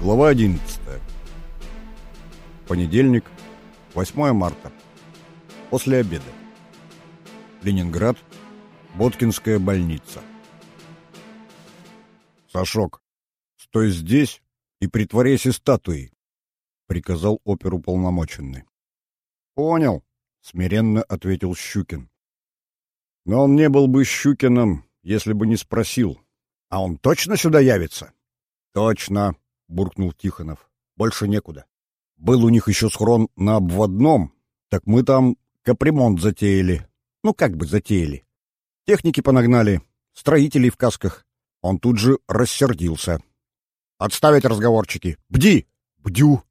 Глава 11. Понедельник, 8 марта. После обеда. Ленинград. Боткинская больница. «Сашок, стой здесь и притворяйся статуей», — приказал оперуполномоченный. «Понял», — смиренно ответил Щукин. Но он не был бы Щукиным, если бы не спросил. «А он точно сюда явится?» «Точно», буркнул Тихонов. Больше некуда. Был у них еще схрон на обводном, так мы там капремонт затеяли. Ну, как бы затеяли. Техники понагнали, строителей в касках. Он тут же рассердился. «Отставить разговорчики! Бди!» «Бдю!»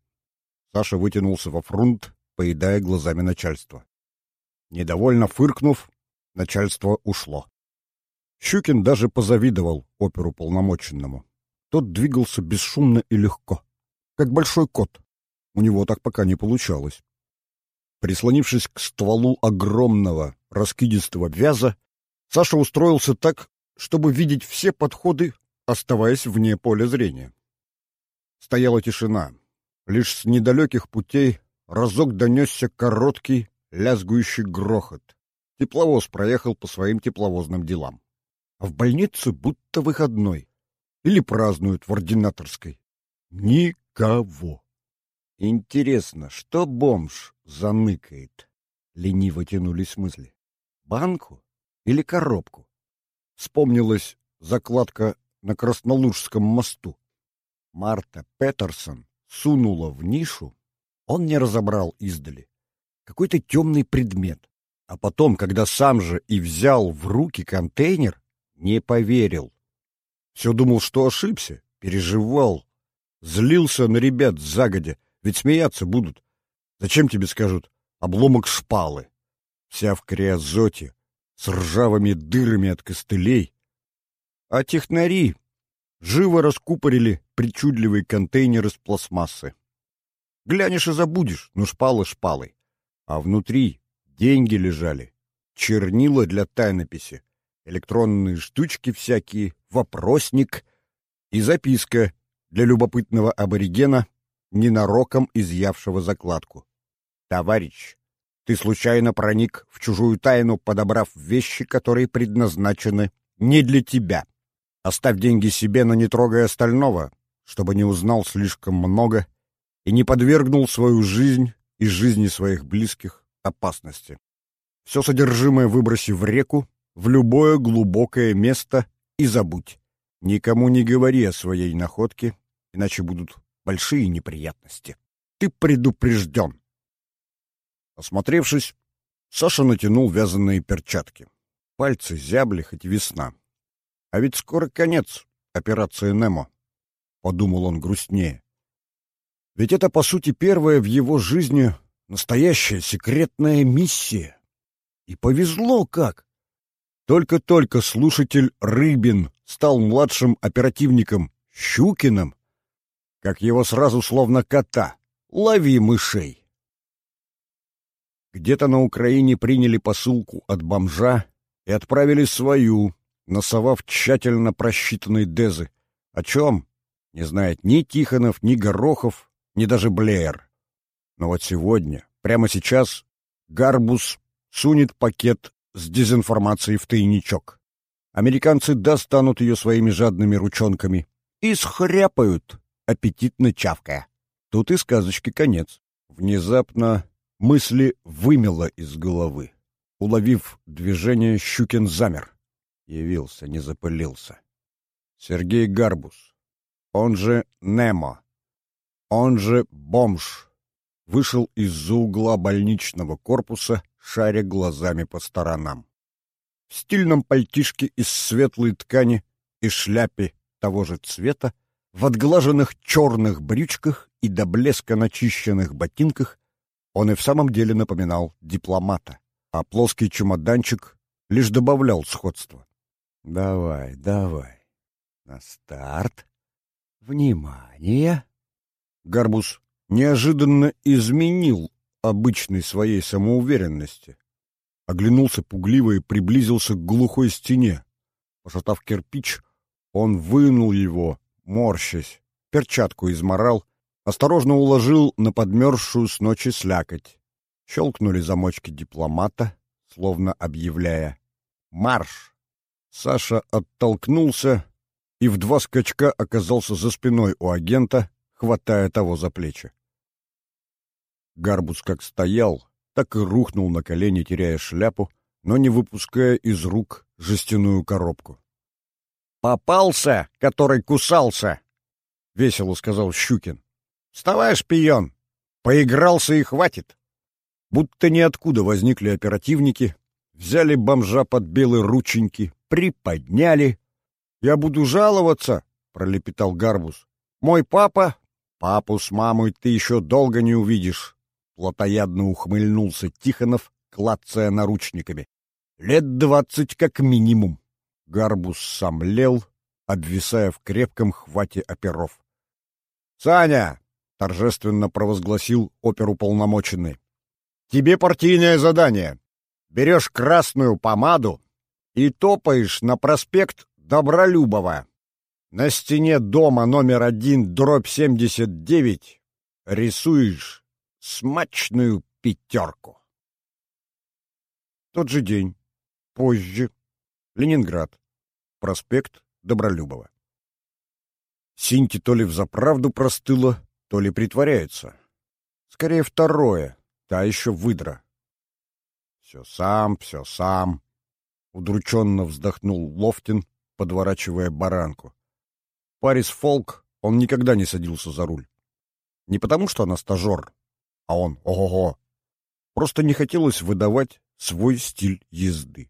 Саша вытянулся во фрунт, поедая глазами начальство. Недовольно фыркнув, начальство ушло. Щукин даже позавидовал оперу полномоченному. Тот двигался бесшумно и легко, как большой кот. У него так пока не получалось. Прислонившись к стволу огромного раскидистого вяза, Саша устроился так, чтобы видеть все подходы, оставаясь вне поля зрения. Стояла тишина. Лишь с недалеких путей разок донесся короткий, лязгующий грохот. Тепловоз проехал по своим тепловозным делам. А в больнице будто выходной или празднуют в ординаторской. Никого. Интересно, что бомж заныкает? Лениво тянулись мысли. Банку или коробку? Вспомнилась закладка на Краснолужском мосту. Марта Петерсон сунула в нишу, он не разобрал издали, какой-то темный предмет. А потом, когда сам же и взял в руки контейнер, не поверил. Все думал, что ошибся, переживал, злился на ребят загодя, ведь смеяться будут. Зачем тебе скажут обломок шпалы? Вся в криозоте, с ржавыми дырами от костылей. А технари живо раскупорили причудливый контейнер из пластмассы. Глянешь и забудешь, ну шпалы шпалой. А внутри деньги лежали, чернила для тайнописи, электронные штучки всякие, вопросник и записка для любопытного аборигена, ненароком изъявшего закладку. «Товарищ, ты случайно проник в чужую тайну, подобрав вещи, которые предназначены не для тебя. Оставь деньги себе, но не трогай остального, чтобы не узнал слишком много и не подвергнул свою жизнь и жизни своих близких опасности. Все содержимое выброси в реку, в любое глубокое место и забудь. Никому не говори о своей находке, иначе будут большие неприятности. Ты предупрежден. Осмотревшись, Саша натянул вязаные перчатки. Пальцы зябли, хоть весна. А ведь скоро конец операции Немо, — подумал он грустнее. Ведь это, по сути, первая в его жизни настоящая секретная миссия. И повезло как! Только-только слушатель Рыбин стал младшим оперативником Щукиным, как его сразу словно кота «Лови мышей». Где-то на Украине приняли посылку от бомжа и отправили свою, носовав тщательно просчитанные дезы. О чем? Не знает ни Тихонов, ни Горохов, ни даже Блеер. Но вот сегодня, прямо сейчас, Гарбус сунет пакет с дезинформацией в тайничок. Американцы достанут ее своими жадными ручонками и схряпают, аппетитно чавкая. Тут и сказочки конец. Внезапно мысли вымело из головы. Уловив движение, Щукин замер. Явился, не запылился. Сергей Гарбус, он же Немо, он же бомж, вышел из-за угла больничного корпуса шаря глазами по сторонам. В стильном пальтишке из светлой ткани и шляпе того же цвета, в отглаженных черных брючках и до блеска начищенных ботинках он и в самом деле напоминал дипломата, а плоский чемоданчик лишь добавлял сходства. «Давай, давай. На старт. Внимание!» Гарбус неожиданно изменил обычной своей самоуверенности. Оглянулся пугливо и приблизился к глухой стене. Пошатав кирпич, он вынул его, морщась, перчатку изморал, осторожно уложил на подмерзшую с ночи слякоть. Щелкнули замочки дипломата, словно объявляя «Марш!». Саша оттолкнулся и в два скачка оказался за спиной у агента, хватая того за плечи. Гарбус как стоял, так и рухнул на колени, теряя шляпу, но не выпуская из рук жестяную коробку. «Попался, который кусался!» — весело сказал Щукин. «Вставай, шпион! Поигрался и хватит!» Будто ниоткуда возникли оперативники, взяли бомжа под белые рученьки, приподняли. «Я буду жаловаться!» — пролепетал Гарбус. «Мой папа...» «Папу с мамой ты еще долго не увидишь!» Плотоядно ухмыльнулся Тихонов, клацая наручниками. «Лет двадцать как минимум!» Гарбус сомлел, обвисая в крепком хвате оперов. «Саня!» — торжественно провозгласил оперуполномоченный. «Тебе партийное задание. Берешь красную помаду и топаешь на проспект Добролюбова. На стене дома номер один, дробь семьдесят девять, рисуешь смачную пятерку». Тот же день, позже, Ленинград. Проспект Добролюбова. Синьки то ли взаправду простыла, то ли притворяется. Скорее второе, та еще выдра. Все сам, все сам. Удрученно вздохнул Лофтин, подворачивая баранку. Парис Фолк, он никогда не садился за руль. Не потому, что она стажер, а он ого-го. Просто не хотелось выдавать свой стиль езды.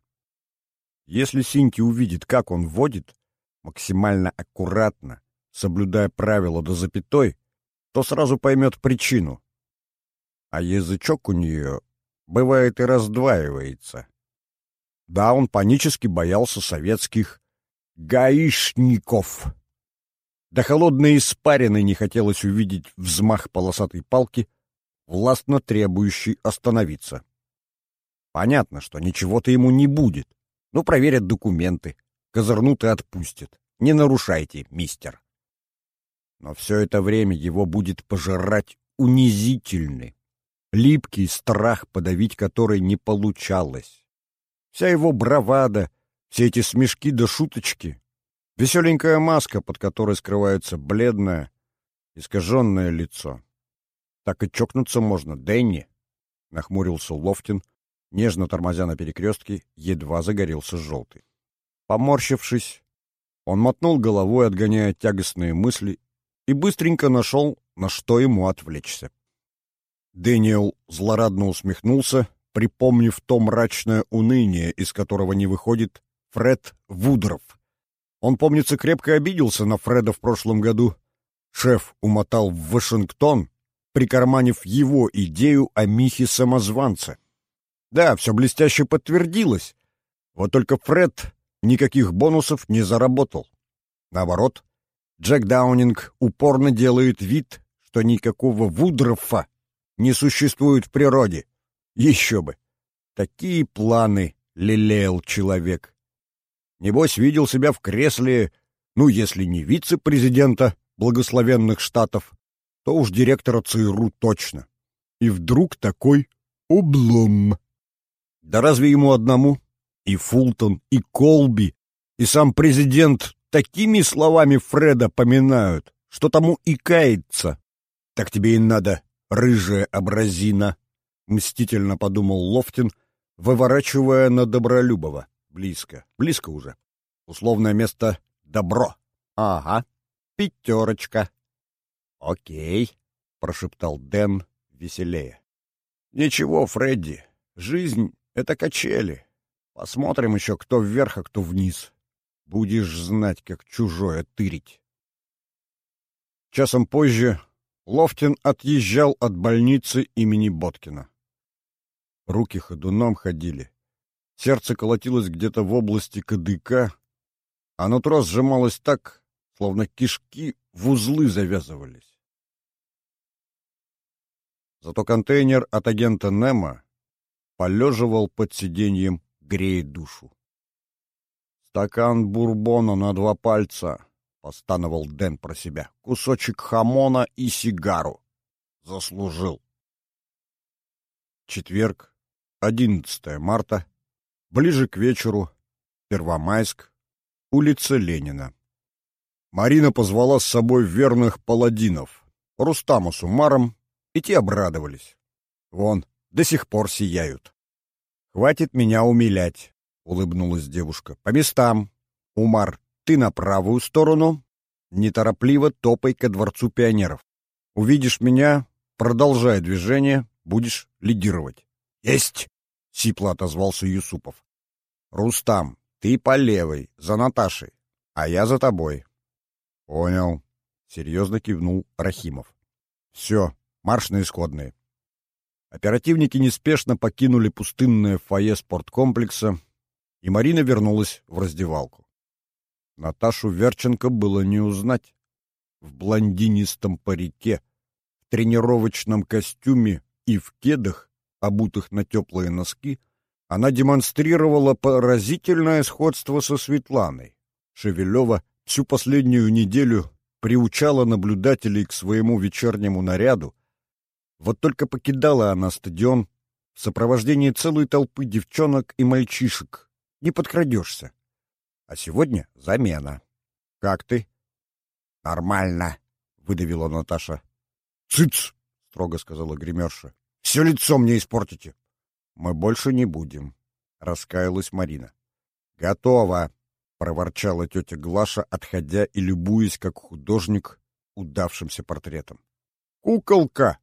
Если Синьки увидит, как он водит, максимально аккуратно, соблюдая правила до запятой, то сразу поймет причину. А язычок у нее, бывает, и раздваивается. Да, он панически боялся советских гаишников. До холодной испарины не хотелось увидеть взмах полосатой палки, властно требующий остановиться. Понятно, что ничего-то ему не будет. Ну, проверят документы, козырнут и отпустят. Не нарушайте, мистер. Но все это время его будет пожирать унизительный, липкий страх, подавить который не получалось. Вся его бравада, все эти смешки да шуточки, веселенькая маска, под которой скрывается бледное, искаженное лицо. Так и чокнуться можно, Дэнни, — нахмурился Лофтин, нежно тормозя на перекрестке, едва загорелся желтый. Поморщившись, он мотнул головой, отгоняя тягостные мысли, и быстренько нашел, на что ему отвлечься. Дэниел злорадно усмехнулся, припомнив то мрачное уныние, из которого не выходит Фред Вудров. Он, помнится, крепко обиделся на Фреда в прошлом году. Шеф умотал в Вашингтон, прикарманив его идею о Михе-самозванце. Да, все блестяще подтвердилось. Вот только Фред никаких бонусов не заработал. Наоборот, Джек Даунинг упорно делает вид, что никакого Вудрофа не существует в природе. Еще бы! Такие планы лелеял человек. Небось, видел себя в кресле, ну, если не вице-президента благословенных штатов, то уж директора ЦРУ точно. И вдруг такой облом. Да разве ему одному? И Фултон, и Колби, и сам президент такими словами Фреда поминают, что тому и кается. Так тебе и надо, рыжая образина, — мстительно подумал Лофтин, выворачивая на Добролюбова. Близко, близко уже. Условное место — добро. Ага, пятерочка. Окей, — прошептал Дэн веселее. Ничего, Фредди, жизнь это качели. Посмотрим еще, кто вверх, а кто вниз. Будешь знать, как чужое тырить. Часом позже Лофтин отъезжал от больницы имени Боткина. Руки ходуном ходили. Сердце колотилось где-то в области кадыка, а нутро сжималось так, словно кишки в узлы завязывались. Зато контейнер от агента Немо полеживал под сиденьем, грея душу. Стакан бурбона на два пальца, — постановал Дэн про себя. «Кусочек хамона и сигару. Заслужил». Четверг, 11 марта, ближе к вечеру, Первомайск, улица Ленина. Марина позвала с собой верных паладинов, Рустаму с Умаром, и те обрадовались. Вон, до сих пор сияют. «Хватит меня умилять», — улыбнулась девушка. «По местам. Умар, ты на правую сторону, неторопливо топай ко дворцу пионеров. Увидишь меня, продолжай движение, будешь лидировать. Есть! Сипло отозвался Юсупов. Рустам, ты по левой, за Наташей, а я за тобой. Понял. Серьезно кивнул Рахимов. Все, марш на исходные. Оперативники неспешно покинули пустынное фойе спорткомплекса, и Марина вернулась в раздевалку. Наташу Верченко было не узнать. В блондинистом парике, в тренировочном костюме и в кедах, обутых на теплые носки, она демонстрировала поразительное сходство со Светланой. Шевелева всю последнюю неделю приучала наблюдателей к своему вечернему наряду. Вот только покидала она стадион в сопровождении целой толпы девчонок и мальчишек. Не подкрадешься. А сегодня замена. Как ты? Нормально, выдавила Наташа. Цыц, строго сказала гримерша. Все лицо мне испортите. Мы больше не будем, раскаялась Марина. Готово, проворчала тетя Глаша, отходя и любуясь, как художник, удавшимся портретом. Куколка!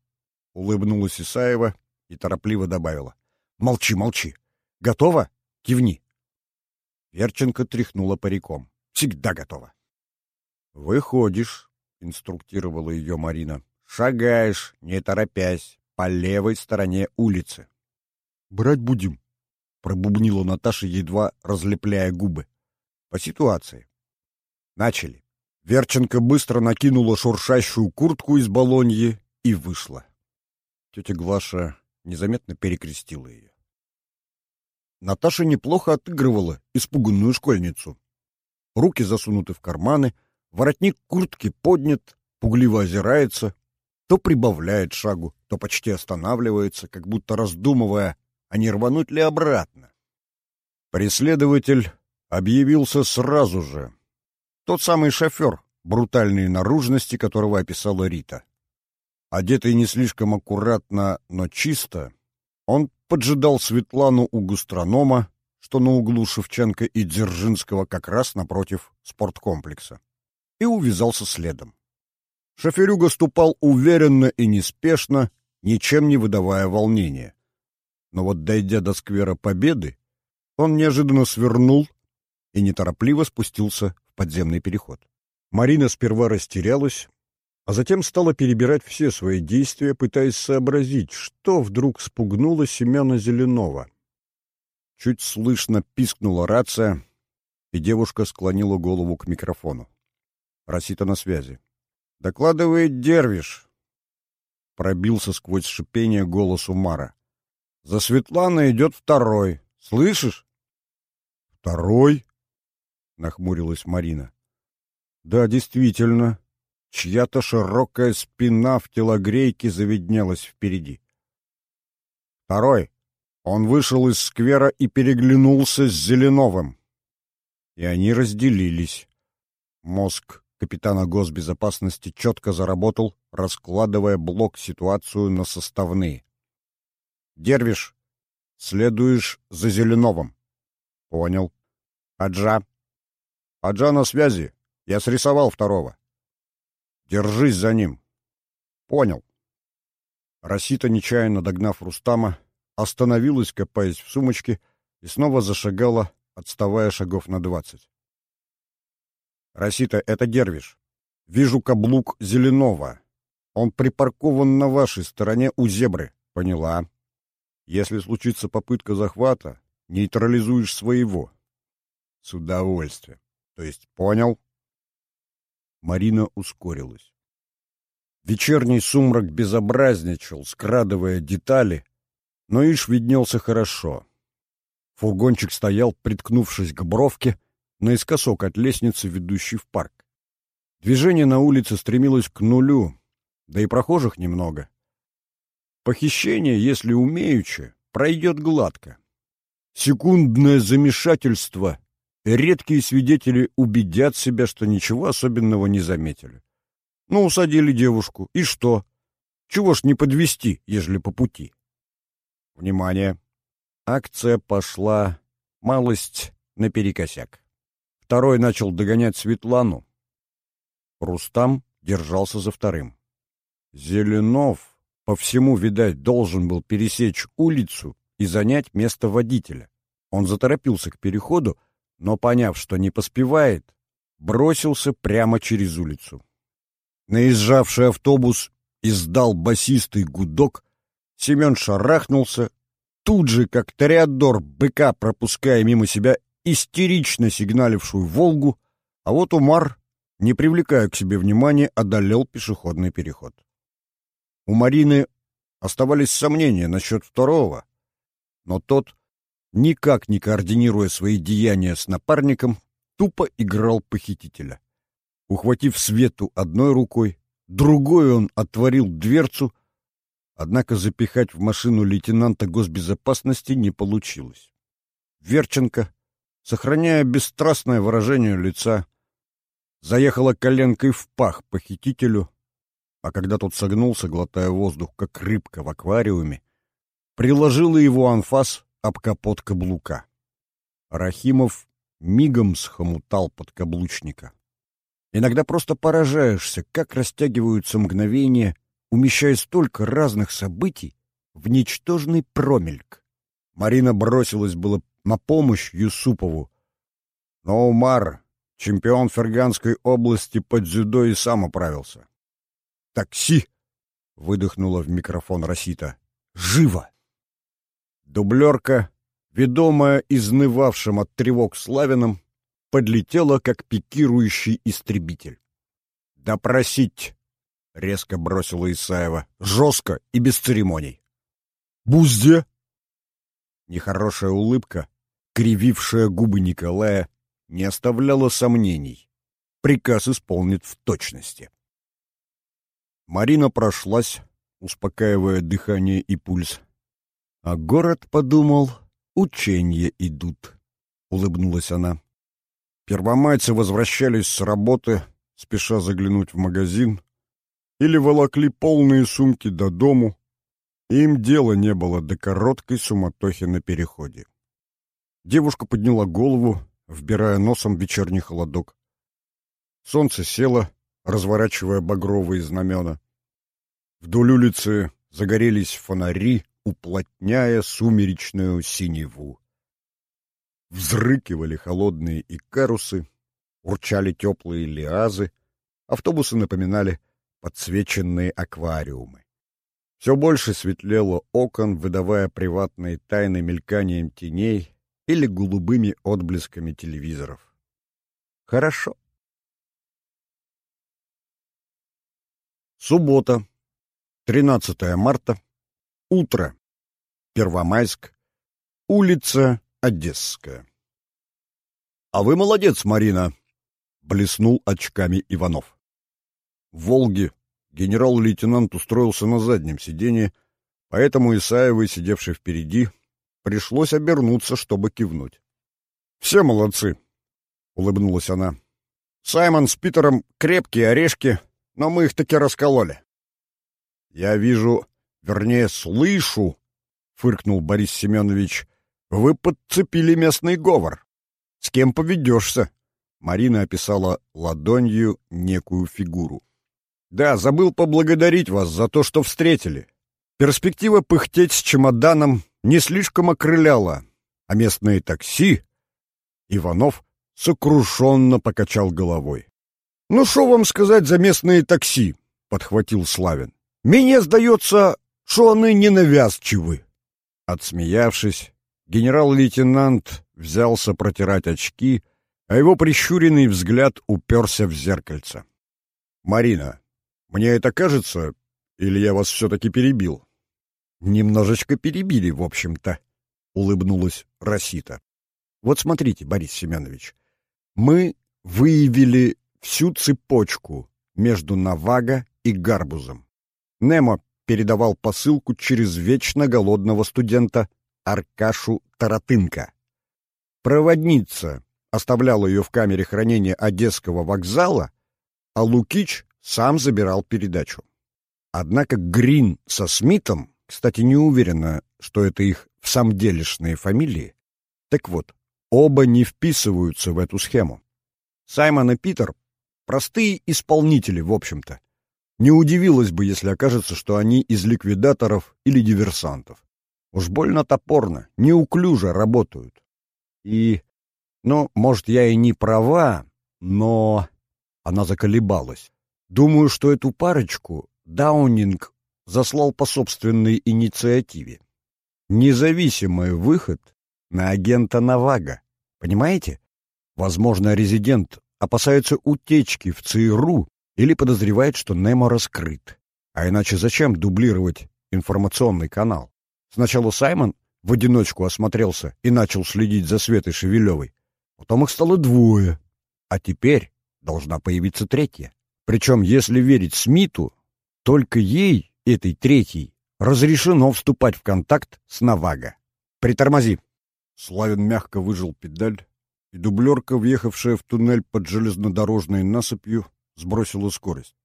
улыбнулась Исаева и торопливо добавила. Молчи, молчи. Готово? Кивни. Верченко тряхнула париком. «Всегда готова». «Выходишь», — инструктировала ее Марина. «Шагаешь, не торопясь, по левой стороне улицы». «Брать будем», — пробубнила Наташа, едва разлепляя губы. «По ситуации». Начали. Верченко быстро накинула шуршащую куртку из балоньи и вышла. Тетя Глаша незаметно перекрестила ее. Наташа неплохо отыгрывала испуганную школьницу. Руки засунуты в карманы, воротник куртки поднят, пугливо озирается, то прибавляет шагу, то почти останавливается, как будто раздумывая, а не рвануть ли обратно. Преследователь объявился сразу же. Тот самый шофер, брутальные наружности которого описала Рита. Одетый не слишком аккуратно, но чисто, он поджидал Светлану у гастронома, что на углу Шевченко и Дзержинского как раз напротив спорткомплекса, и увязался следом. Шоферюга ступал уверенно и неспешно, ничем не выдавая волнения. Но вот дойдя до сквера Победы, он неожиданно свернул и неторопливо спустился в подземный переход. Марина сперва растерялась, а затем стала перебирать все свои действия, пытаясь сообразить, что вдруг спугнуло Семена Зеленова. Чуть слышно пискнула рация, и девушка склонила голову к микрофону. Росита на связи. «Докладывает Дервиш!» Пробился сквозь шипение голос Умара. «За Светланой идет второй. Слышишь?» «Второй?» — нахмурилась Марина. «Да, действительно, Чья-то широкая спина в телогрейке заведнелась впереди. Второй. Он вышел из сквера и переглянулся с Зеленовым. И они разделились. Мозг капитана госбезопасности четко заработал, раскладывая блок ситуацию на составные. «Дервиш, следуешь за Зеленовым». «Понял». «Аджа». «Аджа на связи. Я срисовал второго». Держись за ним. Понял. Росита, нечаянно догнав Рустама, остановилась, копаясь в сумочке, и снова зашагала, отставая шагов на двадцать. «Росита, это Дервиш. Вижу каблук Зеленого. Он припаркован на вашей стороне у зебры. Поняла. Если случится попытка захвата, нейтрализуешь своего. С удовольствием. То есть понял?» Марина ускорилась. Вечерний сумрак безобразничал, скрадывая детали, но ишь виднелся хорошо. Фургончик стоял, приткнувшись к бровке, наискосок от лестницы, ведущей в парк. Движение на улице стремилось к нулю, да и прохожих немного. Похищение, если умеючи, пройдет гладко. Секундное замешательство, редкие свидетели убедят себя, что ничего особенного не заметили. Ну, усадили девушку, и что? Чего ж не подвести, ежели по пути? Внимание! Акция пошла малость наперекосяк. Второй начал догонять Светлану. Рустам держался за вторым. Зеленов по всему, видать, должен был пересечь улицу и занять место водителя. Он заторопился к переходу, но, поняв, что не поспевает, бросился прямо через улицу. Наезжавший автобус издал басистый гудок, Семен шарахнулся, тут же, как ториадор быка, пропуская мимо себя истерично сигналившую «Волгу», а вот Умар, не привлекая к себе внимания, одолел пешеходный переход. У Марины оставались сомнения насчет второго, но тот, никак не координируя свои деяния с напарником, тупо играл похитителя. Ухватив Свету одной рукой, другой он отворил дверцу, однако запихать в машину лейтенанта госбезопасности не получилось. Верченко, сохраняя бесстрастное выражение лица, заехала коленкой в пах похитителю, а когда тот согнулся, глотая воздух, как рыбка в аквариуме, приложила его анфас об капот каблука. Рахимов мигом схомутал подкаблучника. Иногда просто поражаешься, как растягиваются мгновения, умещая столько разных событий в ничтожный промельк. Марина бросилась было на помощь Юсупову, но Умар, чемпион Ферганской области по дзюдо, и сам управился. «Такси!» — выдохнула в микрофон Росита. «Живо!» Дублерка, ведомая изнывавшим от тревог Славином, подлетела, как пикирующий истребитель. «Допросить!» — резко бросила Исаева. «Жестко и без церемоний!» «Бузде!» Нехорошая улыбка, кривившая губы Николая, не оставляла сомнений. Приказ исполнит в точности. Марина прошлась, успокаивая дыхание и пульс. А город подумал, учения идут, — улыбнулась она. Первомайцы возвращались с работы, спеша заглянуть в магазин, или волокли полные сумки до дому, им дела не было до короткой суматохи на переходе. Девушка подняла голову, вбирая носом вечерний холодок. Солнце село, разворачивая багровые знамена. Вдоль улицы загорелись фонари, уплотняя сумеречную синеву. Взрыкивали холодные икарусы, урчали теплые лиазы, автобусы напоминали подсвеченные аквариумы. Все больше светлело окон, выдавая приватные тайны мельканием теней или голубыми отблесками телевизоров. Хорошо. Суббота, 13 марта, утро, Первомайск, улица Одесская. — А вы молодец, Марина! — блеснул очками Иванов. В «Волге» генерал-лейтенант устроился на заднем сиденье, поэтому Исаевой, сидевшей впереди, пришлось обернуться, чтобы кивнуть. — Все молодцы! — улыбнулась она. — Саймон с Питером крепкие орешки, но мы их таки раскололи. Я вижу, вернее, слышу, — фыркнул Борис Семенович, — вы подцепили местный говор. С кем поведешься? Марина описала ладонью некую фигуру. Да, забыл поблагодарить вас за то, что встретили. Перспектива пыхтеть с чемоданом не слишком окрыляла, а местные такси... Иванов сокрушенно покачал головой. — Ну, что вам сказать за местные такси? — подхватил Славин. — Мне сдается, что они ненавязчивы. Отсмеявшись, генерал-лейтенант взялся протирать очки, а его прищуренный взгляд уперся в зеркальце. — Марина, мне это кажется, или я вас все-таки перебил? — Немножечко перебили, в общем-то, — улыбнулась Росита. — Вот смотрите, Борис Семенович, мы выявили всю цепочку между Навага и Гарбузом. Немо передавал посылку через вечно голодного студента Аркашу Таратынка. Проводница оставляла ее в камере хранения Одесского вокзала, а Лукич сам забирал передачу. Однако Грин со Смитом, кстати, не уверена, что это их в самом делешные фамилии, так вот, оба не вписываются в эту схему. Саймон и Питер — простые исполнители, в общем-то. Не удивилась бы, если окажется, что они из ликвидаторов или диверсантов. Уж больно топорно, неуклюже работают. И, ну, может, я и не права, но... Она заколебалась. Думаю, что эту парочку Даунинг заслал по собственной инициативе. Независимый выход на агента Навага. Понимаете? Возможно, резидент опасается утечки в ЦРУ или подозревает, что Немо раскрыт. А иначе зачем дублировать информационный канал? Сначала Саймон в одиночку осмотрелся и начал следить за Светой Шевелевой. Потом их стало двое. А теперь должна появиться третья. Причем, если верить Смиту, только ей, этой третьей, разрешено вступать в контакт с Навага. «Притормози!» Славин мягко выжил педаль, и дублерка, въехавшая в туннель под железнодорожной насыпью, сбросила скорость.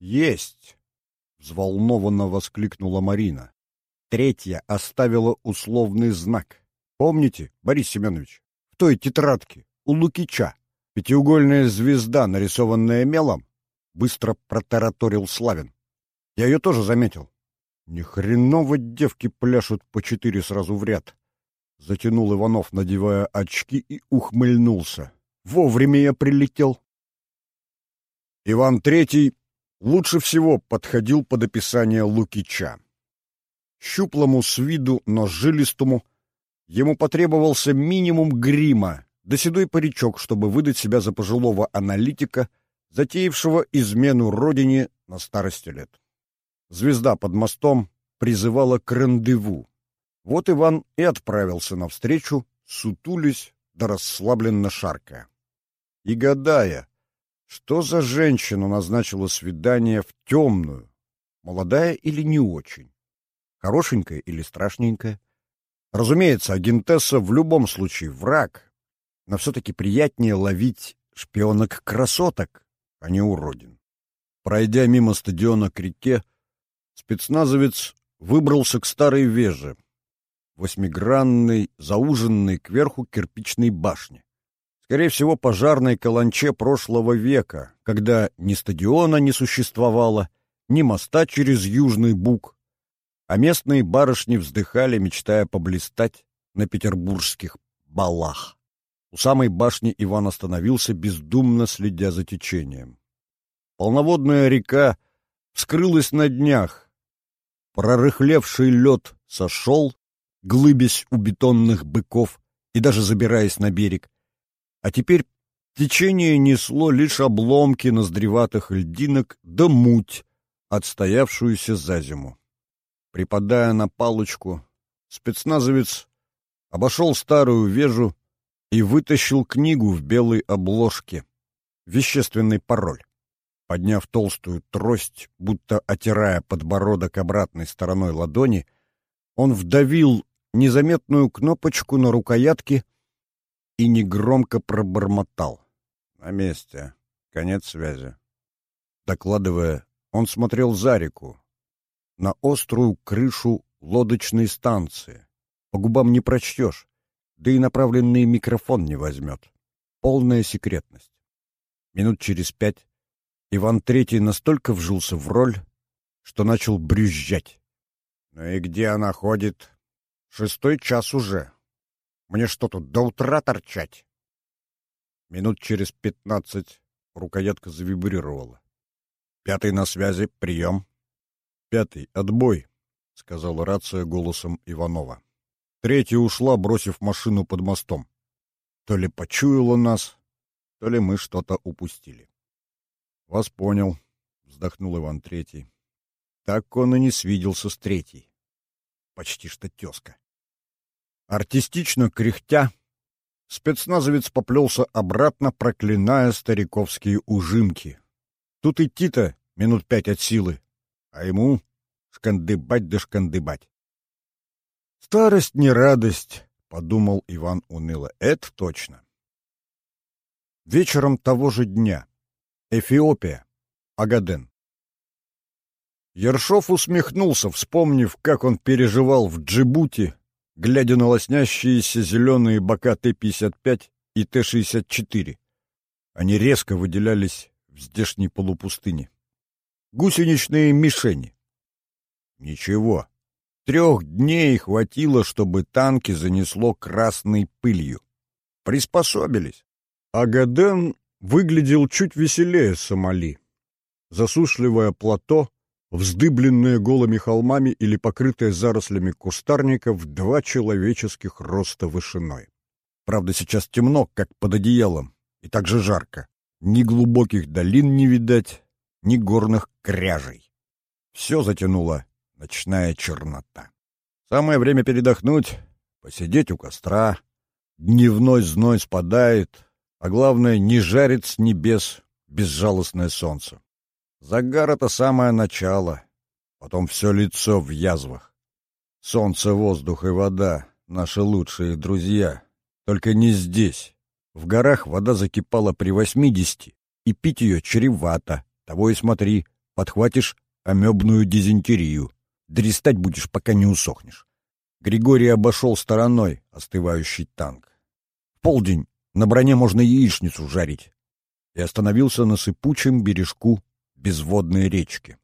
«Есть!» — взволнованно воскликнула Марина. Третья оставила условный знак. Помните, Борис Семенович, в той тетрадке у Лукича пятиугольная звезда, нарисованная мелом, быстро протараторил Славин. Я ее тоже заметил. Ни хреново девки пляшут по четыре сразу в ряд. Затянул Иванов, надевая очки, и ухмыльнулся. Вовремя я прилетел. Иван Третий лучше всего подходил под описание Лукича. Щуплому с виду, но жилистому, ему потребовался минимум грима, да седой паричок, чтобы выдать себя за пожилого аналитика, затеявшего измену родине на старости лет. Звезда под мостом призывала к рандеву. Вот Иван и отправился навстречу, сутулись да расслабленно шаркая. И гадая, что за женщину назначила свидание в темную, молодая или не очень, хорошенькая или страшненькая. Разумеется, агентесса в любом случае враг, но все-таки приятнее ловить шпионок-красоток, а не уродин. Пройдя мимо стадиона к реке, спецназовец выбрался к старой веже, восьмигранной, зауженной кверху кирпичной башне. Скорее всего, пожарной каланче прошлого века, когда ни стадиона не существовало, ни моста через Южный Буг, а местные барышни вздыхали, мечтая поблистать на петербургских балах. У самой башни Иван остановился, бездумно следя за течением. Полноводная река вскрылась на днях, Прорыхлевший лед сошел, глыбясь у бетонных быков и даже забираясь на берег. А теперь течение несло лишь обломки ноздреватых льдинок да муть, отстоявшуюся за зиму. Припадая на палочку, спецназовец обошел старую вежу и вытащил книгу в белой обложке. Вещественный пароль. Подняв толстую трость, будто отирая подбородок обратной стороной ладони, он вдавил незаметную кнопочку на рукоятке и негромко пробормотал. «На месте. Конец связи». Докладывая, он смотрел за реку, на острую крышу лодочной станции. По губам не прочтешь, да и направленный микрофон не возьмет. Полная секретность. Минут через пять Иван Третий настолько вжился в роль, что начал брюзжать. «Ну и где она ходит? Шестой час уже. Мне что тут, до утра торчать?» Минут через пятнадцать рукоятка завибрировала. «Пятый на связи, прием». «Пятый, отбой», — сказала рация голосом Иванова. Третья ушла, бросив машину под мостом. То ли почуяла нас, то ли мы что-то упустили. «Вас понял», — вздохнул Иван Третий. Так он и не свиделся с Третьей. Почти что тезка. Артистично кряхтя, спецназовец поплелся обратно, проклиная стариковские ужимки. Тут идти-то минут пять от силы, а ему шкандыбать да шкандыбать. «Старость не радость», — подумал Иван уныло, — «это точно». Вечером того же дня. Эфиопия. Агаден. Ершов усмехнулся, вспомнив, как он переживал в Джибути, глядя на лоснящиеся зеленые бока Т-55 и Т-64. Они резко выделялись в здешней полупустыне. Гусеничные мишени. Ничего. Трех дней хватило, чтобы танки занесло красной пылью. Приспособились. Агаден выглядел чуть веселее Сомали. Засушливое плато, вздыбленное голыми холмами или покрытое зарослями кустарников, два человеческих роста вышиной. Правда, сейчас темно, как под одеялом, и так же жарко. Ни глубоких долин не видать, ни горных кряжей. Все затянуло ночная чернота. Самое время передохнуть, посидеть у костра. Дневной зной спадает, а главное, не жарит с небес безжалостное солнце. Загар — это самое начало, потом все лицо в язвах. Солнце, воздух и вода — наши лучшие друзья. Только не здесь. В горах вода закипала при восьмидесяти, и пить ее чревато. Того и смотри, подхватишь амебную дизентерию. Дрестать будешь, пока не усохнешь. Григорий обошел стороной остывающий танк. В полдень на броне можно яичницу жарить. И остановился на сыпучем бережку безводной речки.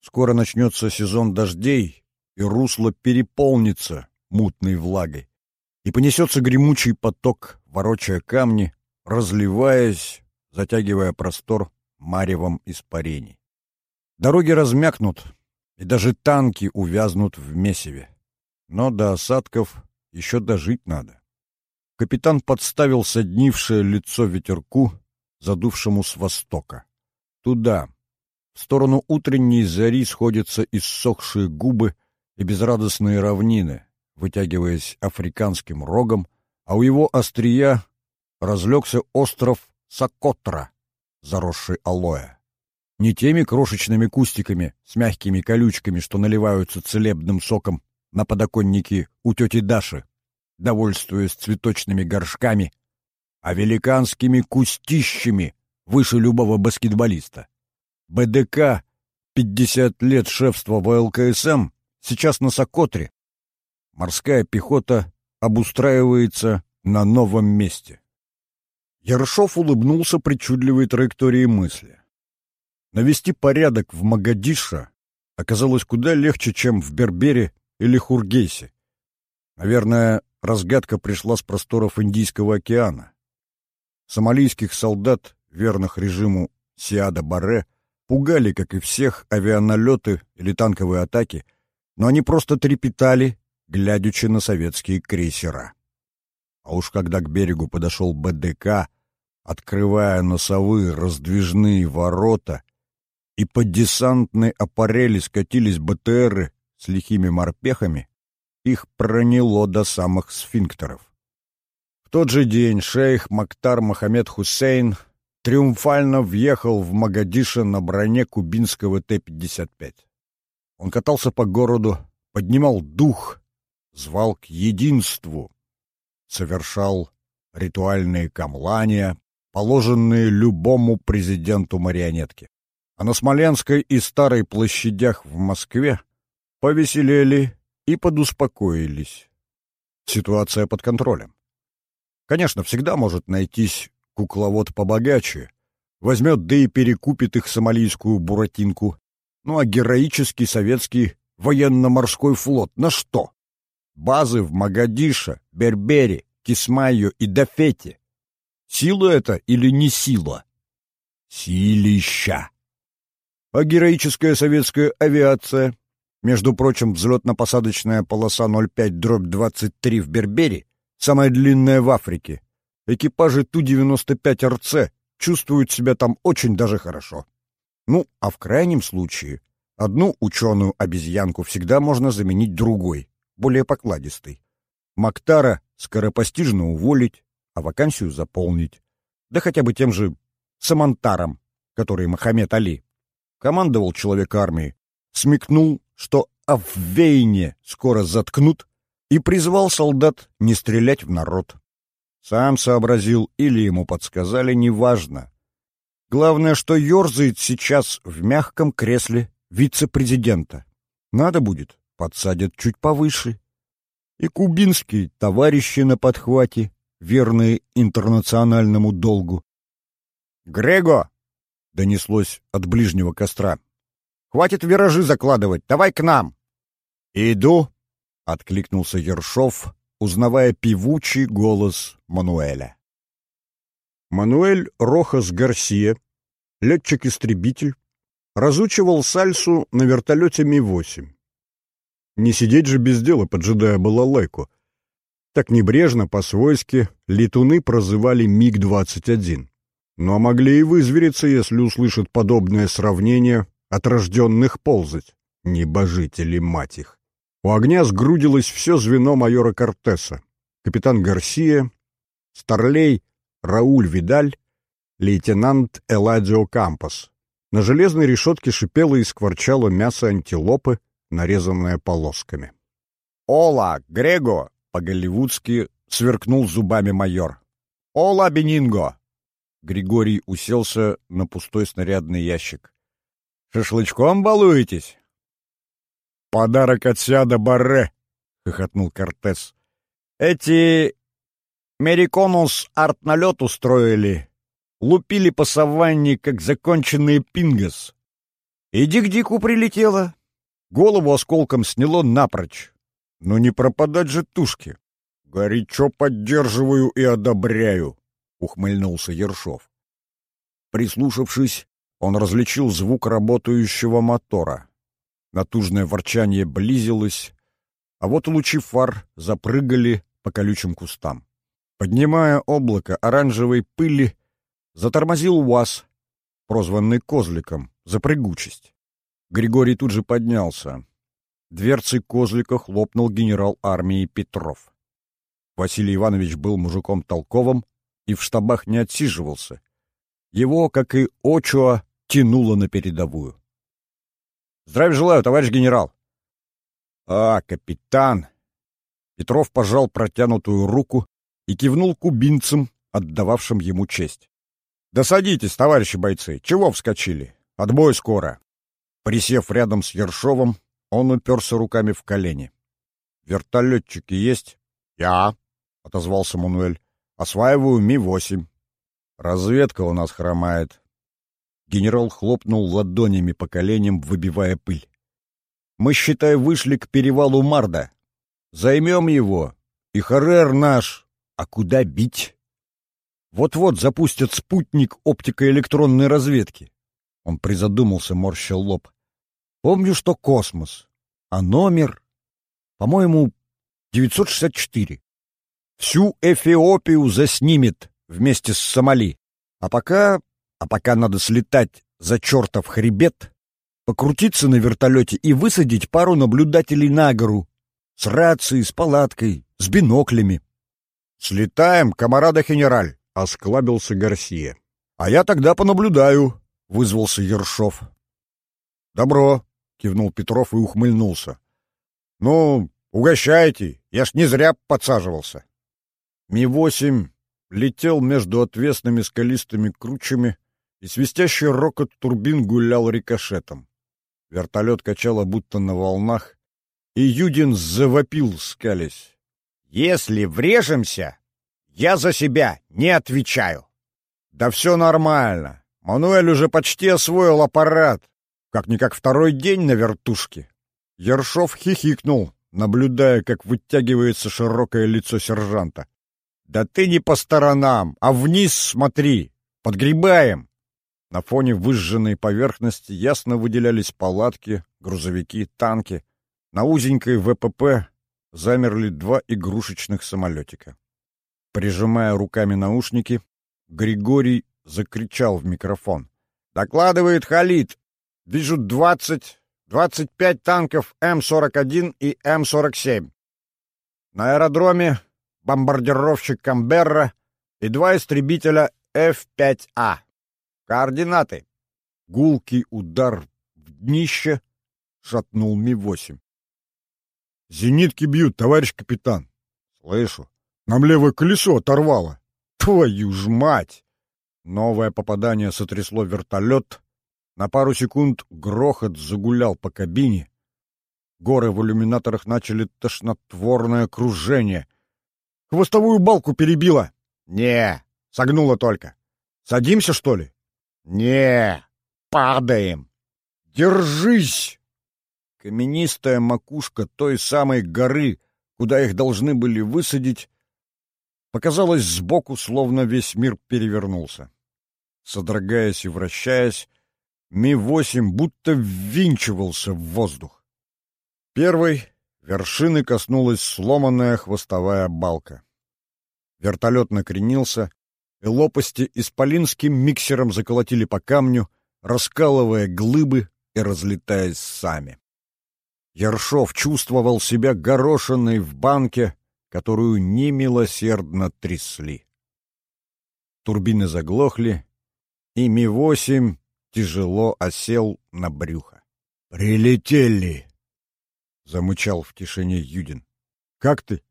Скоро начнется сезон дождей, и русло переполнится мутной влагой. И понесется гремучий поток, ворочая камни, разливаясь, затягивая простор маревом испарений. Дороги размякнут, и даже танки увязнут в месиве. Но до осадков еще дожить надо. Капитан подставил соднившее лицо ветерку, задувшему с востока. Туда, в сторону утренней зари сходятся иссохшие губы и безрадостные равнины, вытягиваясь африканским рогом, а у его острия разлегся остров Сокотра, заросший алоэ. Не теми крошечными кустиками с мягкими колючками, что наливаются целебным соком на подоконнике у тети Даши, довольствуясь цветочными горшками, а великанскими кустищами выше любого баскетболиста. БДК, 50 лет шефства в ЛКСМ, сейчас на Сокотре. Морская пехота обустраивается на новом месте. Ершов улыбнулся причудливой траектории мысли. Навести порядок в Магадиша оказалось куда легче, чем в Бербере или Хургейсе. Наверное, разгадка пришла с просторов Индийского океана. Сомалийских солдат, верных режиму Сиада Барре, пугали, как и всех, авианалеты или танковые атаки, но они просто трепетали, глядячи на советские крейсера. А уж когда к берегу подошел БДК, открывая носовые раздвижные ворота, и под десантной аппарели скатились БТРы с лихими морпехами, их проняло до самых сфинктеров. В тот же день шейх Мактар Мохаммед Хусейн триумфально въехал в Магадиша на броне кубинского Т-55. Он катался по городу, поднимал дух, звал к единству, совершал ритуальные камлания, положенные любому президенту марионетки. А на Смоленской и Старой площадях в Москве повеселели и подуспокоились. Ситуация под контролем. Конечно, всегда может найтись кукловод побогаче, возьмет да и перекупит их сомалийскую буратинку. Ну а героический советский военно-морской флот на что? Базы в Могадишо, Бербере, Кисмайо и Дафете. Сила это или не сила? Силища. А героическая советская авиация, между прочим, взлетно-посадочная полоса 05-23 в Бербере, самая длинная в Африке. Экипажи Ту-95РЦ чувствуют себя там очень даже хорошо. Ну, а в крайнем случае, одну ученую-обезьянку всегда можно заменить другой, более покладистой. Мактара скоропостижно уволить, а вакансию заполнить. Да хотя бы тем же Самантаром, который Мохаммед Али. Командовал человек армии, смекнул, что Аввейне скоро заткнут, и призвал солдат не стрелять в народ. Сам сообразил или ему подсказали, неважно. Главное, что ерзает сейчас в мягком кресле вице-президента. Надо будет, подсадят чуть повыше. И кубинские товарищи на подхвате, верные интернациональному долгу. «Грего!» — донеслось от ближнего костра. «Хватит виражи закладывать, давай к нам!» «Иду!» — откликнулся Ершов, узнавая певучий голос Мануэля. Мануэль Рохас Гарсия, летчик-истребитель, разучивал сальсу на вертолете Ми-8. Не сидеть же без дела, поджидая балалайку. Так небрежно, по-свойски, летуны прозывали МиГ-21. Но могли и вызвериться, если услышат подобное сравнение от рожденных ползать. Небожители, мать их. У огня сгрудилось все звено майора Кортеса. Капитан Гарсия, Старлей, Рауль Видаль, лейтенант Эладио Кампос. На железной решетке шипело и скворчало мясо антилопы, нарезанное полосками. «Ола, Грего!» — по-голливудски сверкнул зубами майор. «Ола, Бенинго!» Григорий уселся на пустой снарядный ящик. «Шашлычком балуетесь?» «Подарок от Сиада Барре!» — хохотнул Кортес. «Эти Мериконус арт-налет устроили, лупили по саванне, как законченные пингас. Иди к Дику прилетело, голову осколком сняло напрочь. Но не пропадать же тушки. Горячо поддерживаю и одобряю, — ухмыльнулся Ершов. Прислушавшись, он различил звук работающего мотора. Натужное ворчание близилось, а вот лучи фар запрыгали по колючим кустам. Поднимая облако оранжевой пыли, затормозил УАЗ, прозванный Козликом, за прыгучесть. Григорий тут же поднялся. Дверцей Козлика хлопнул генерал армии Петров. Василий Иванович был мужиком толковым и в штабах не отсиживался. Его, как и Очуа, тянуло на передовую. Здравия желаю, товарищ генерал. А, капитан. Петров пожал протянутую руку и кивнул кубинцам, отдававшим ему честь. Да садитесь, товарищи бойцы. Чего вскочили? Отбой скоро. Присев рядом с Ершовым, он уперся руками в колени. «Вертолетчики есть?» «Я», — отозвался Мануэль. «Осваиваю Ми-8». «Разведка у нас хромает. Генерал хлопнул ладонями по коленям, выбивая пыль. «Мы, считай, вышли к перевалу Марда. Займем его, и Харер наш. А куда бить?» «Вот-вот запустят спутник оптико-электронной разведки». Он призадумался, морщил лоб. «Помню, что космос. А номер, по-моему, 964. Всю Эфиопию заснимет вместе с Сомали. А пока а пока надо слетать за чертов хребет, покрутиться на вертолете и высадить пару наблюдателей на гору. С рацией, с палаткой, с биноклями. «Слетаем, комарада генераль!» — осклабился Гарсия. «А я тогда понаблюдаю», — вызвался Ершов. «Добро», — кивнул Петров и ухмыльнулся. «Ну, угощайте, я ж не зря подсаживался». Ми-8 летел между отвесными скалистыми кручами, и свистящий рокот турбин гулял рикошетом. Вертолет качало будто на волнах, и Юдин завопил, скались. «Если врежемся, я за себя не отвечаю». «Да все нормально. Мануэль уже почти освоил аппарат. Как-никак второй день на вертушке». Ершов хихикнул, наблюдая, как вытягивается широкое лицо сержанта. «Да ты не по сторонам, а вниз смотри! Подгребаем!» На фоне выжженной поверхности ясно выделялись палатки, грузовики, танки. На узенькой ВПП замерли два игрушечных самолетика. Прижимая руками наушники, Григорий закричал в микрофон. «Докладывает Халид. Вижу двадцать, двадцать пять танков М-41 и М-47. На аэродроме бомбардировщик Камберра и два истребителя F-5A. Координаты. Гулкий удар в днище шатнул Ми-8. «Зенитки бьют, товарищ капитан!» «Слышу. Нам левое колесо оторвало!» «Твою ж мать!» Новое попадание сотрясло вертолет. На пару секунд грохот загулял по кабине. Горы в иллюминаторах начали тошнотворное кружение. «Хвостовую балку перебило!» «Не, согнуло только. Садимся, что ли?» «Не, падаем!» «Держись!» Каменистая макушка той самой горы, куда их должны были высадить, показалась сбоку, словно весь мир перевернулся. Содрогаясь и вращаясь, Ми-8 будто ввинчивался в воздух. Первой вершины коснулась сломанная хвостовая балка. Вертолет накренился, и лопасти исполинским миксером заколотили по камню, раскалывая глыбы и разлетаясь сами. Ершов чувствовал себя горошиной в банке, которую немилосердно трясли. Турбины заглохли, и Ми-8 тяжело осел на брюхо. «Прилетели!» — замычал в тишине Юдин. «Как ты?»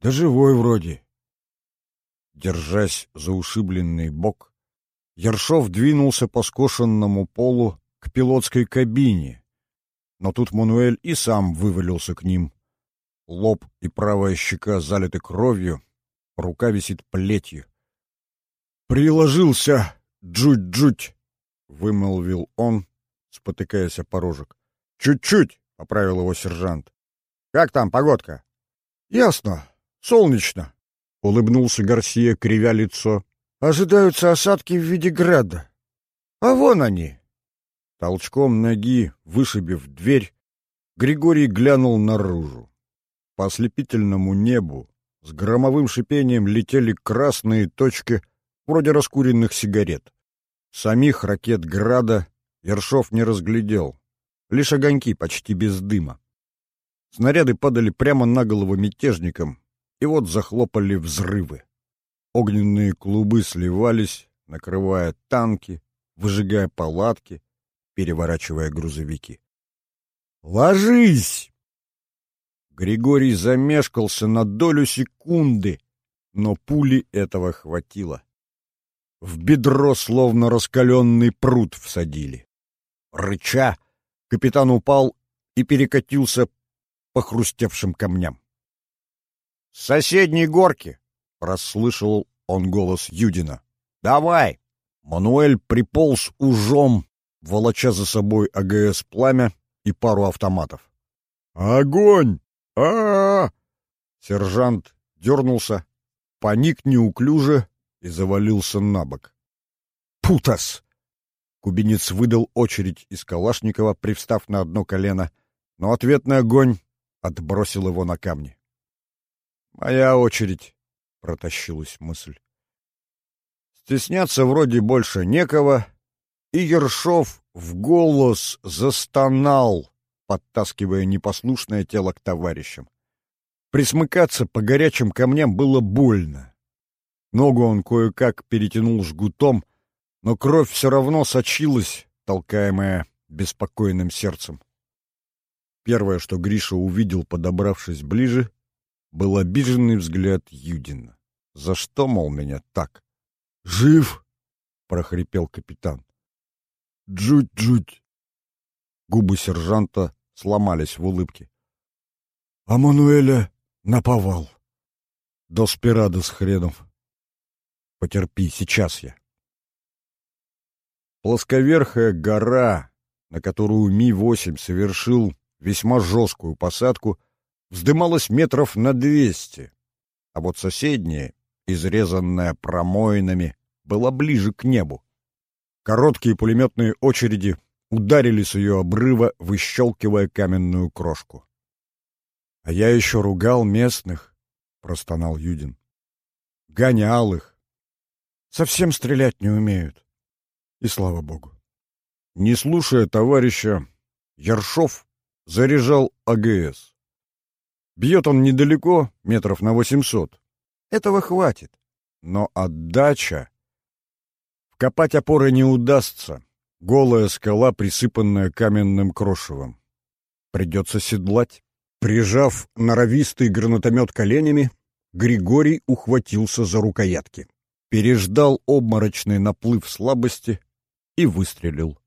«Да живой вроде». Держась за ушибленный бок, Ершов двинулся по скошенному полу к пилотской кабине, но тут Мануэль и сам вывалился к ним. Лоб и правая щека залиты кровью, рука висит плетью. «Приложился, джуть-джуть!» — вымолвил он, спотыкаясь о порожек. «Чуть-чуть!» — поправил его сержант. «Как там погодка?» «Ясно. Солнечно!» — улыбнулся Гарсия, кривя лицо. «Ожидаются осадки в виде града. А вон они!» Толчком ноги, вышибив дверь, Григорий глянул наружу. По ослепительному небу с громовым шипением летели красные точки, вроде раскуренных сигарет. Самих ракет «Града» Ершов не разглядел, лишь огоньки почти без дыма. Снаряды падали прямо на голову мятежникам, и вот захлопали взрывы. Огненные клубы сливались, накрывая танки, выжигая палатки, переворачивая грузовики. «Ложись!» Григорий замешкался на долю секунды, но пули этого хватило. В бедро словно раскаленный пруд всадили. Рыча, капитан упал и перекатился по хрустевшим камням. «С соседней горки!» — расслышал он голос Юдина. «Давай!» Мануэль приполз ужом волоча за собой АГС «Пламя» и пару автоматов. «Огонь! а, -а, -а Сержант дернулся, паник неуклюже и завалился на бок. «Путас!» Кубинец выдал очередь из Калашникова, привстав на одно колено, но ответный огонь отбросил его на камни. «Моя очередь!» — протащилась мысль. Стесняться вроде больше некого, и Ершов в голос застонал, подтаскивая непослушное тело к товарищам. Присмыкаться по горячим камням было больно. Ногу он кое-как перетянул жгутом, но кровь все равно сочилась, толкаемая беспокойным сердцем. Первое, что Гриша увидел, подобравшись ближе, был обиженный взгляд Юдина. «За что, мол, меня так?» «Жив!» — прохрипел капитан. Джуть-джуть. Губы сержанта сломались в улыбке. А Мануэля наповал. До спирада с хреном. Потерпи, сейчас я. Плосковерхая гора, на которую Ми-8 совершил весьма жесткую посадку, вздымалась метров на двести, а вот соседняя, изрезанная промоинами, была ближе к небу. Короткие пулеметные очереди ударили с ее обрыва, выщелкивая каменную крошку. — А я еще ругал местных, — простонал Юдин. — Гонял их. Совсем стрелять не умеют. И слава богу. Не слушая товарища, Ершов заряжал АГС. Бьет он недалеко, метров на восемьсот. Этого хватит. но отдача... Вкопать опоры не удастся. Голая скала, присыпанная каменным крошевом. Придется седлать. Прижав норовистый гранатомет коленями, Григорий ухватился за рукоятки. Переждал обморочный наплыв слабости и выстрелил.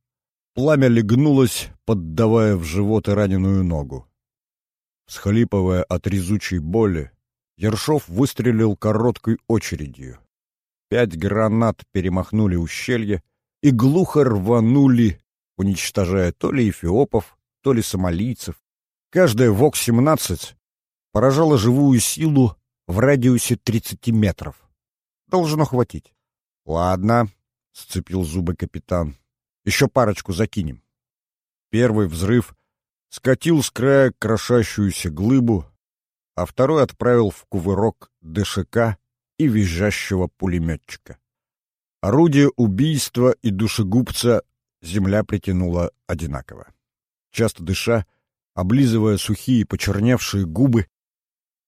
Пламя легнулось, поддавая в живот и раненую ногу. Схлипывая от резучей боли, Ершов выстрелил короткой очередью. Пять гранат перемахнули ущелье и глухо рванули, уничтожая то ли эфиопов, то ли сомалийцев. Каждая ВОК-17 поражала живую силу в радиусе 30 метров. Должно хватить. — Ладно, — сцепил зубы капитан. — Еще парочку закинем. Первый взрыв скатил с края крошащуюся глыбу, а второй отправил в кувырок ДШК и визжащего пулеметчика. Орудие убийства и душегубца земля притянула одинаково. Часто дыша, облизывая сухие почерневшие губы,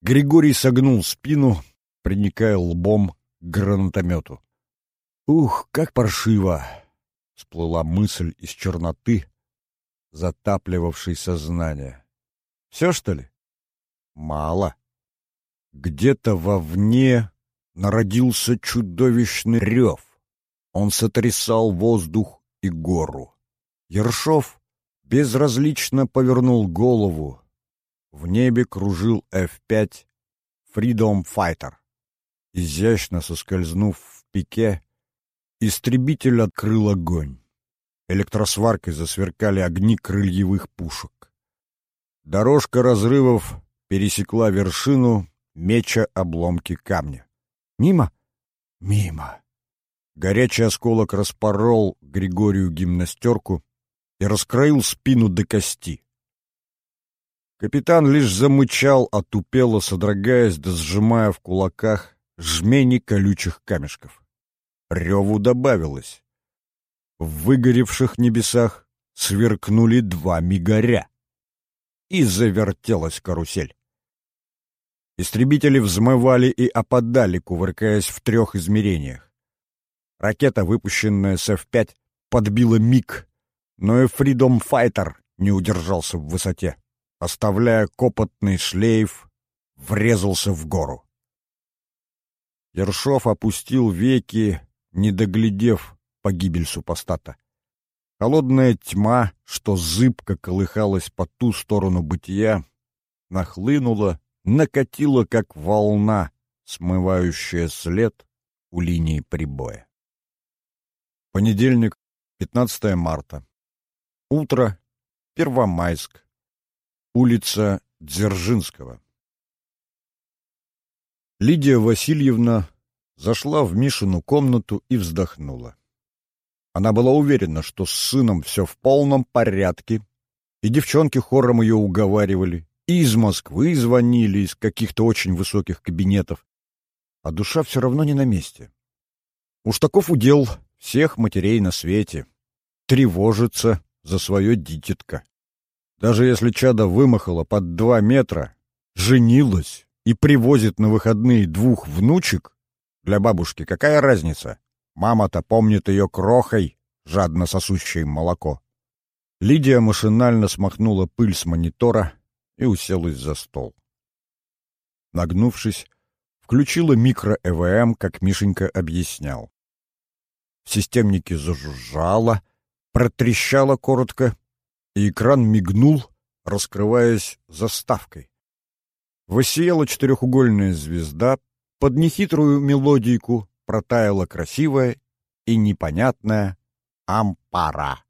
Григорий согнул спину, приникая лбом к гранатомету. «Ух, как паршиво!» — всплыла мысль из черноты, затапливавшей сознание. «Все, что ли?» «Мало. Где-то вовне народился чудовищный рев. Он сотрясал воздух и гору. Ершов безразлично повернул голову. В небе кружил F-5 Freedom Fighter. Изящно соскользнув в пике, истребитель открыл огонь. Электросваркой засверкали огни крыльевых пушек. Дорожка разрывов пересекла вершину, меча обломки камня. «Мимо?» «Мимо». Горячий осколок распорол Григорию гимнастерку и раскроил спину до кости. Капитан лишь замычал, отупело содрогаясь да сжимая в кулаках жмени колючих камешков. Реву добавилось. В выгоревших небесах сверкнули два мигаря. И завертелась карусель. Истребители взмывали и опадали, кувыркаясь в трех измерениях. Ракета, выпущенная с F-5, подбила МиГ, но и Freedom Fighter не удержался в высоте. Оставляя копотный шлейф, врезался в гору. Ершов опустил веки, не доглядев погибель супостата. Холодная тьма, что зыбко колыхалась по ту сторону бытия, нахлынула накатила, как волна, смывающая след у линии прибоя. Понедельник, 15 марта. Утро, Первомайск. Улица Дзержинского. Лидия Васильевна зашла в Мишину комнату и вздохнула. Она была уверена, что с сыном все в полном порядке, и девчонки хором ее уговаривали, и из Москвы звонили, из каких-то очень высоких кабинетов. А душа все равно не на месте. Уж таков удел всех матерей на свете. Тревожится за свое дитятко. Даже если чада вымахала под два метра, женилась и привозит на выходные двух внучек, для бабушки какая разница? Мама-то помнит ее крохой, жадно сосущей молоко. Лидия машинально смахнула пыль с монитора и уселась за стол. Нагнувшись, включила микро-ЭВМ, как Мишенька объяснял. В системнике зажужжало, протрещало коротко, и экран мигнул, раскрываясь заставкой. Воссияла четырехугольная звезда, под нехитрую мелодийку протаяла красивая и непонятная ампара.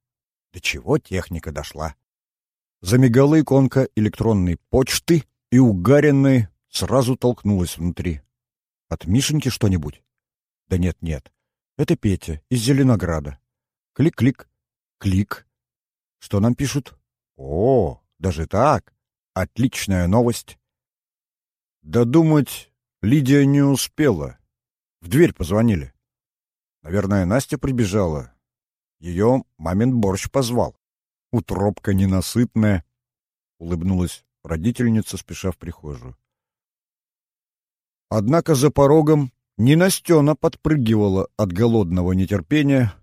До чего техника дошла? Замигала иконка электронной почты, и угаренная сразу толкнулась внутри. От Мишеньки что-нибудь? Да нет-нет, это Петя из Зеленограда. Клик-клик, клик. Что нам пишут? О, даже так? Отличная новость. Додумать Лидия не успела. В дверь позвонили. Наверное, Настя прибежала. Ее мамин борщ позвал. Утробка ненасытная, — улыбнулась родительница, спеша в прихожую. Однако за порогом не Настена подпрыгивала от голодного нетерпения,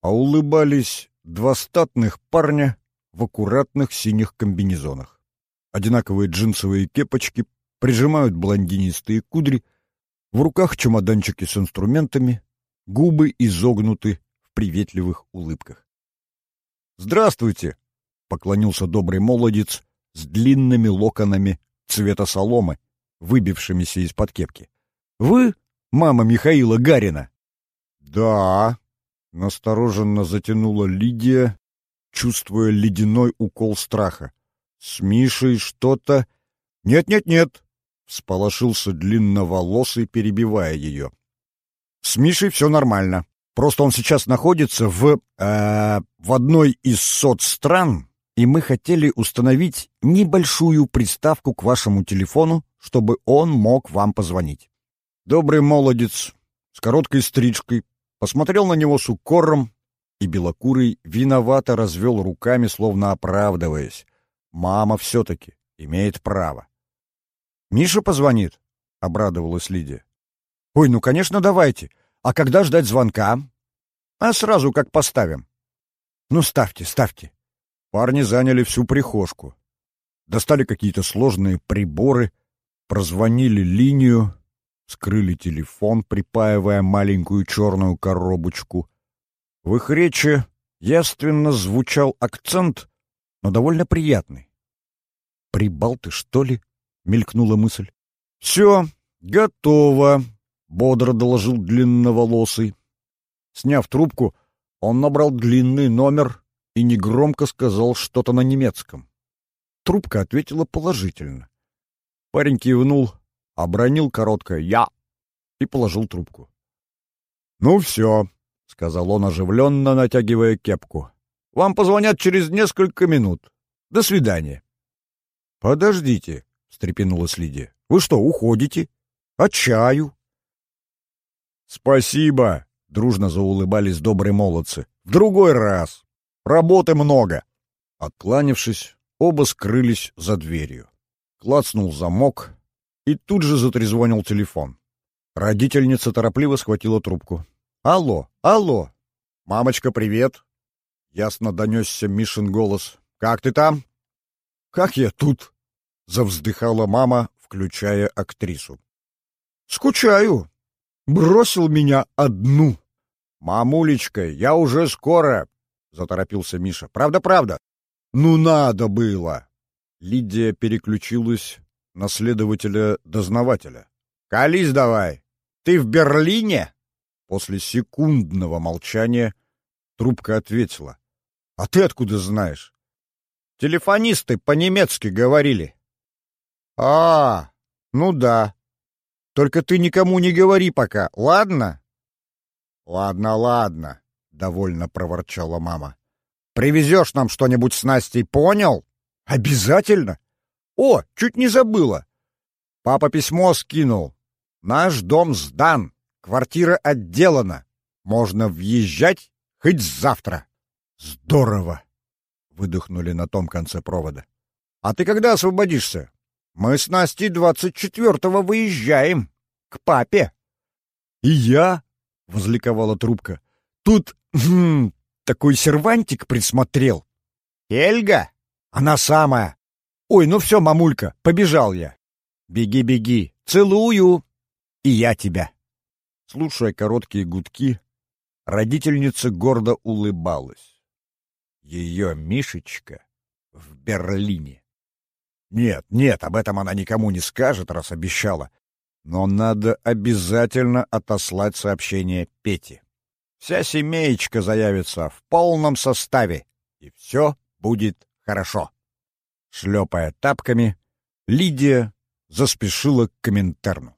а улыбались два статных парня в аккуратных синих комбинезонах. Одинаковые джинсовые кепочки прижимают блондинистые кудри, в руках чемоданчики с инструментами, губы изогнуты в приветливых улыбках. «Здравствуйте!» — поклонился добрый молодец с длинными локонами цвета соломы, выбившимися из-под кепки. «Вы мама Михаила Гарина?» «Да», — настороженно затянула Лидия, чувствуя ледяной укол страха. «С Мишей что-то...» «Нет-нет-нет», — всполошился длинноволосый, перебивая ее. «С Мишей все нормально. Просто он сейчас находится в... Э, в одной из соцстран, и мы хотели установить небольшую приставку к вашему телефону, чтобы он мог вам позвонить. Добрый молодец с короткой стрижкой посмотрел на него с укором, и белокурый виновато развел руками, словно оправдываясь. Мама все-таки имеет право. «Миша позвонит?» — обрадовалась Лидия. «Ой, ну, конечно, давайте. А когда ждать звонка?» «А сразу как поставим». «Ну, ставьте, ставьте». Парни заняли всю прихожку. Достали какие-то сложные приборы, прозвонили линию, скрыли телефон, припаивая маленькую черную коробочку. В их речи яственно звучал акцент, но довольно приятный. «Прибалты, что ли?» — мелькнула мысль. «Все, готово», — бодро доложил длинноволосый. Сняв трубку, он набрал длинный номер и негромко сказал что-то на немецком. Трубка ответила положительно. Парень кивнул, обронил короткое «я» и положил трубку. «Ну все», — сказал он, оживленно натягивая кепку. «Вам позвонят через несколько минут. До свидания». «Подождите», — встрепенулась Лидия. «Вы что, уходите? А чаю?» «Спасибо», — дружно заулыбались добрые молодцы. «В другой раз». Работы много. Откланившись, оба скрылись за дверью. Клацнул замок, и тут же затрезвонил телефон. Родительница торопливо схватила трубку. «Алло, алло! Мамочка, привет!» Ясно донесся Мишин голос. «Как ты там?» «Как я тут?» — завздыхала мама, включая актрису. «Скучаю. Бросил меня одну». «Мамулечка, я уже скоро заторопился Миша. «Правда, правда!» «Ну надо было!» Лидия переключилась на следователя-дознавателя. «Колись давай! Ты в Берлине?» После секундного молчания трубка ответила. «А ты откуда знаешь?» «Телефонисты по-немецки говорили». «А, ну да. Только ты никому не говори пока, ладно?» «Ладно, ладно», довольно проворчала мама. Привезешь нам что-нибудь с Настей, понял? Обязательно. О, чуть не забыла. Папа письмо скинул. Наш дом сдан, квартира отделана. Можно въезжать хоть завтра. Здорово, выдохнули на том конце провода. А ты когда освободишься? Мы с Настей двадцать четвертого выезжаем. К папе. И я, возликовала трубка. Тут Хм, такой сервантик присмотрел. Эльга? Она самая. Ой, ну все, мамулька, побежал я. Беги, беги. Целую. И я тебя. Слушая короткие гудки, родительница гордо улыбалась. Ее Мишечка в Берлине. Нет, нет, об этом она никому не скажет, раз обещала. Но надо обязательно отослать сообщение Пете. Вся семеечка заявится в полном составе, и все будет хорошо. Шлепая тапками, Лидия заспешила к Коминтерну.